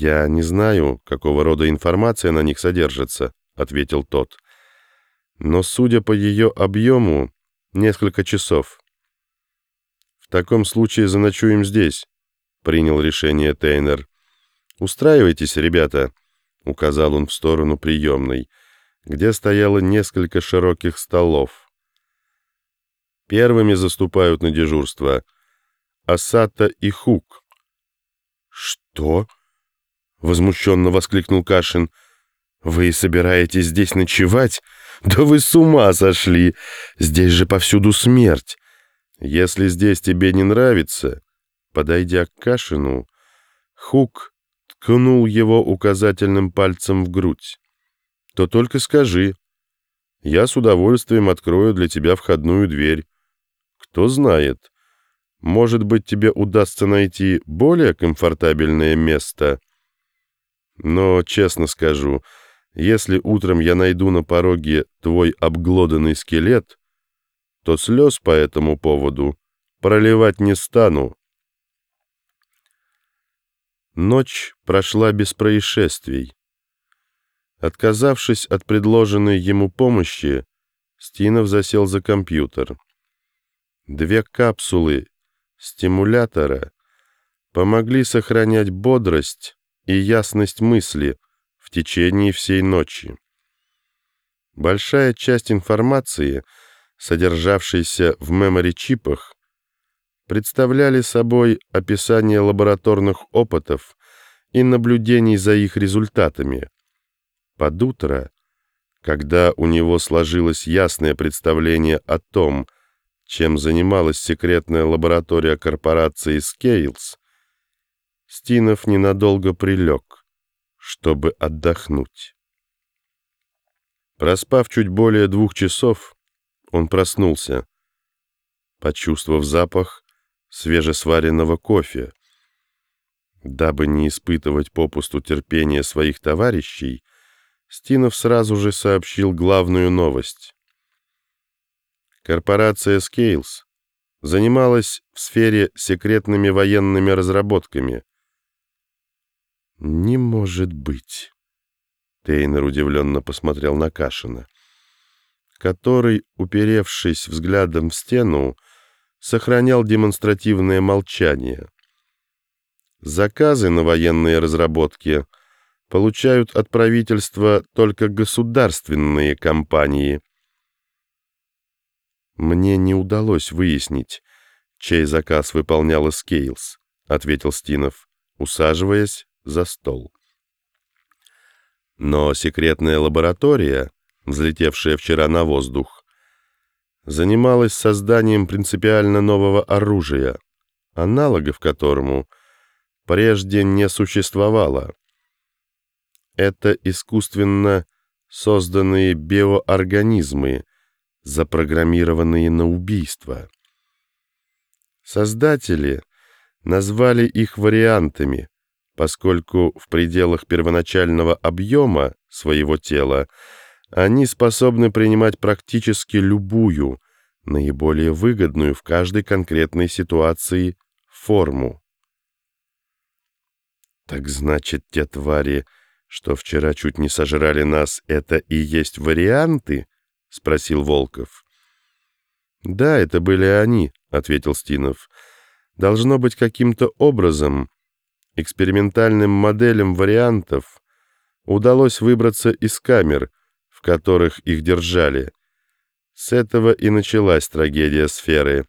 «Я не знаю, какого рода информация на них содержится», — ответил тот. «Но, судя по ее объему, несколько часов». «В таком случае заночуем здесь», — принял решение Тейнер. «Устраивайтесь, ребята», — указал он в сторону приемной, где стояло несколько широких столов. Первыми заступают на дежурство Асата и Хук. «Что?» — возмущенно воскликнул Кашин. «Вы собираетесь здесь ночевать? Да вы с ума сошли! Здесь же повсюду смерть!» «Если здесь тебе не нравится...» Подойдя к Кашину, Хук ткнул его указательным пальцем в грудь. «То только скажи. Я с удовольствием открою для тебя входную дверь. Кто знает, может быть, тебе удастся найти более комфортабельное место». Но, честно скажу, если утром я найду на пороге твой обглоданный скелет, то слез по этому поводу проливать не стану. Ночь прошла без происшествий. Отказавшись от предложенной ему помощи, Стинов засел за компьютер. Две капсулы стимулятора помогли сохранять бодрость и ясность мысли в течение всей ночи. Большая часть информации, содержавшейся в мемори-чипах, представляли собой описание лабораторных опытов и наблюдений за их результатами. Под утро, когда у него сложилось ясное представление о том, чем занималась секретная лаборатория корпорации Scales, Стинов ненадолго прилег, чтобы отдохнуть. Проспав чуть более двух часов, он проснулся, почувствовав запах свежесваренного кофе. Дабы не испытывать попусту терпения своих товарищей, Стинов сразу же сообщил главную новость. Корпорация Scales занималась в сфере секретными военными разработками, «Не может быть!» Тейнер удивленно посмотрел на Кашина, который, уперевшись взглядом в стену, сохранял демонстративное молчание. Заказы на военные разработки получают от правительства только государственные компании. «Мне не удалось выяснить, чей заказ выполняла Скейлс», — ответил Стинов, усаживаясь за стол. Но секретная лаборатория, взлетевшая вчера на воздух, занималась созданием принципиально нового оружия, аналогов которому прежде не существовало. Это искусственно созданные биоорганизмы, запрограммированные на убийство. Создатели назвали их вариантами, поскольку в пределах первоначального объема своего тела они способны принимать практически любую, наиболее выгодную в каждой конкретной ситуации форму. «Так значит, те твари, что вчера чуть не сожрали нас, это и есть варианты?» — спросил Волков. «Да, это были они», — ответил Стинов. «Должно быть каким-то образом экспериментальным моделям вариантов удалось выбраться из камер, в которых их держали. С этого и началась трагедия сферы.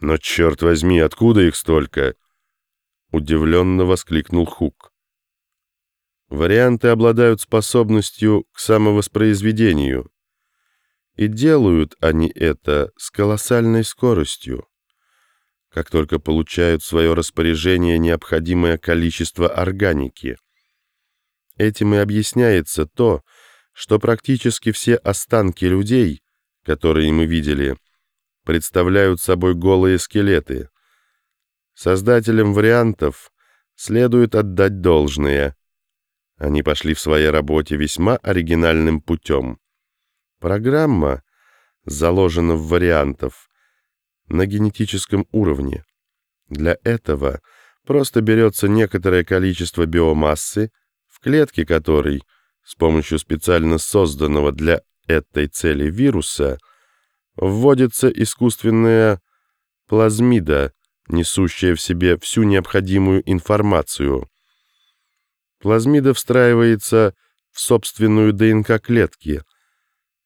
«Но, черт возьми, откуда их столько?» Удивленно воскликнул Хук. Варианты обладают способностью к самовоспроизведению, и делают они это с колоссальной скоростью как только получают в свое распоряжение необходимое количество органики. Этим и объясняется то, что практически все останки людей, которые мы видели, представляют собой голые скелеты. Создателям вариантов следует отдать должное. Они пошли в своей работе весьма оригинальным путем. Программа заложена в вариантов – на генетическом уровне. Для этого Просто берется некоторое количество биомассы, в клетке которой с помощью специально созданного для этой цели вируса вводится искусственная плазмида, несущая в себе всю необходимую информацию. Плазмида встраивается в собственную ДНК клетки,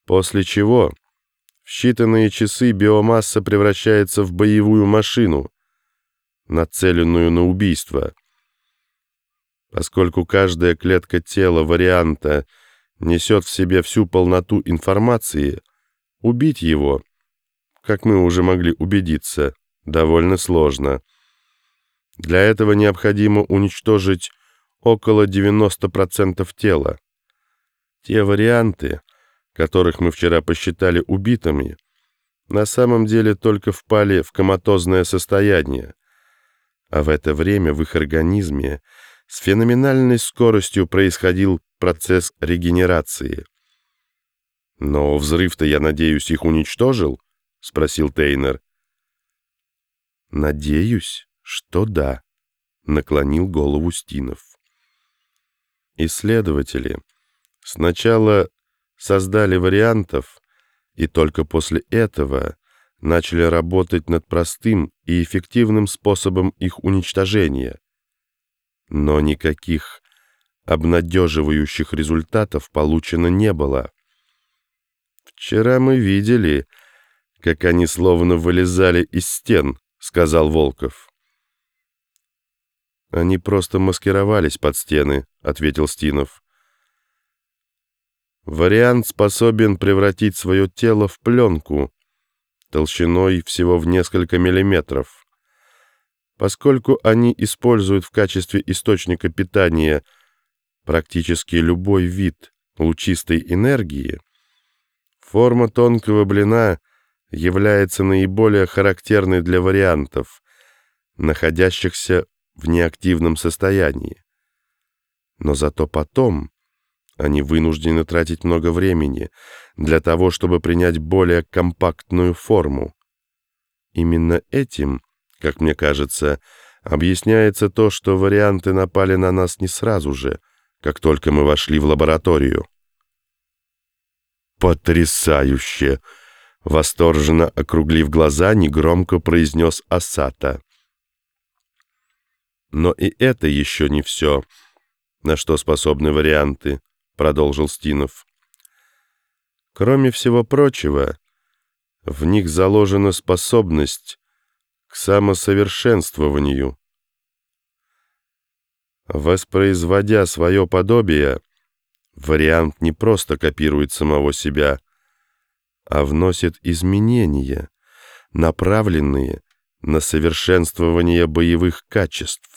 после чего в считанные часы биомасса превращается в боевую машину, нацеленную на убийство. Поскольку каждая клетка тела варианта несет в себе всю полноту информации, убить его, как мы уже могли убедиться, довольно сложно. Для этого необходимо уничтожить около 90% тела. Те варианты, которых мы вчера посчитали убитыми, на самом деле только впали в коматозное состояние, а в это время в их организме с феноменальной скоростью происходил процесс регенерации. «Но взрыв-то, я надеюсь, их уничтожил?» — спросил Тейнер. «Надеюсь, что да», — наклонил голову Стинов. Исследователи сначала создали вариантов и только после этого начали работать над простым и эффективным способом их уничтожения. Но никаких обнадеживающих результатов получено не было. «Вчера мы видели, как они словно вылезали из стен», — сказал Волков. «Они просто маскировались под стены», — ответил Стинов. Вариант способен превратить свое тело в пленку, толщиной всего в несколько миллиметров. Поскольку они используют в качестве источника питания практически любой вид лучистой энергии, форма тонкого блина является наиболее характерной для вариантов, находящихся в неактивном состоянии. Но зато потом они вынуждены тратить много времени для того, чтобы принять более компактную форму. Именно этим, как мне кажется, объясняется то, что варианты напали на нас не сразу же, как только мы вошли в лабораторию. «Потрясающе!» — восторженно округлив глаза, негромко произнес Асата. Но и это еще не все, на что способны варианты. — продолжил Стинов. Кроме всего прочего, в них заложена способность к самосовершенствованию. Воспроизводя свое подобие, вариант не просто копирует самого себя, а вносит изменения, направленные на совершенствование боевых качеств.